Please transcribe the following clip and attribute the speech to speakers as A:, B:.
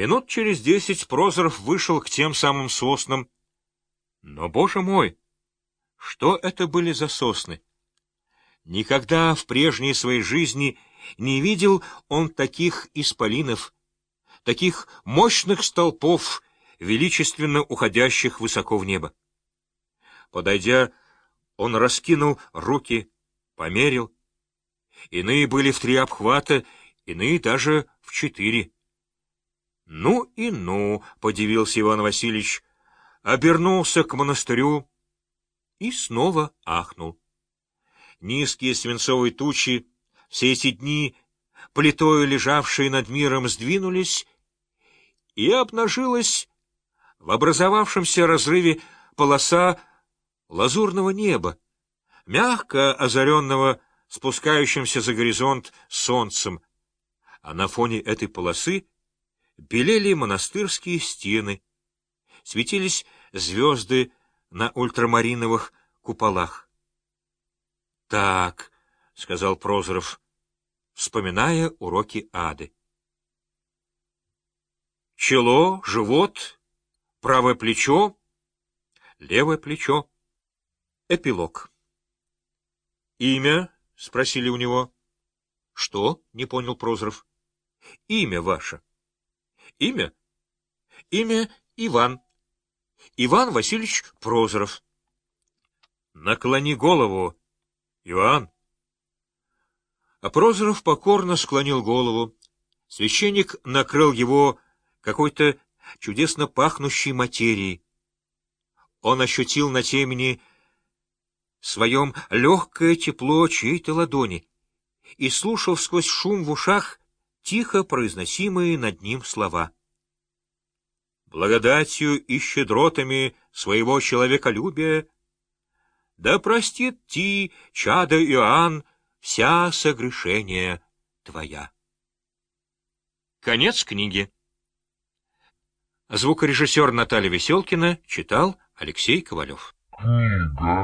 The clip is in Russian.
A: Минут через десять Прозоров вышел к тем самым соснам. Но, боже мой, что это были за сосны? Никогда в прежней своей жизни не видел он таких исполинов, таких мощных столпов, величественно уходящих высоко в небо. Подойдя, он раскинул руки, померил. Иные были в три обхвата, иные даже в четыре. «Ну и ну!» — подивился Иван Васильевич, обернулся к монастырю и снова ахнул. Низкие свинцовые тучи, все эти дни, плитою лежавшие над миром, сдвинулись, и обнажилась в образовавшемся разрыве полоса лазурного неба, мягко озаренного спускающимся за горизонт солнцем, а на фоне этой полосы белели монастырские стены, светились звезды на ультрамариновых куполах. — Так, — сказал Прозоров, вспоминая уроки ады. Чело, живот, правое плечо, левое плечо. Эпилог. «Имя?» — спросили у него. «Что?» — не понял Прозоров. «Имя ваше». Имя? Имя Иван. Иван Васильевич Прозоров. Наклони голову, Иван. А Прозоров покорно склонил голову. Священник накрыл его какой-то чудесно пахнущей материей. Он ощутил на темени своем легкое тепло чьей-то ладони и слушал сквозь шум в ушах тихо произносимые над ним слова. «Благодатью и щедротами своего человеколюбия да простит ти, чада Иоанн, вся согрешение твоя». Конец книги. Звукорежиссер Наталья Веселкина читал Алексей Ковалев.
B: Книга.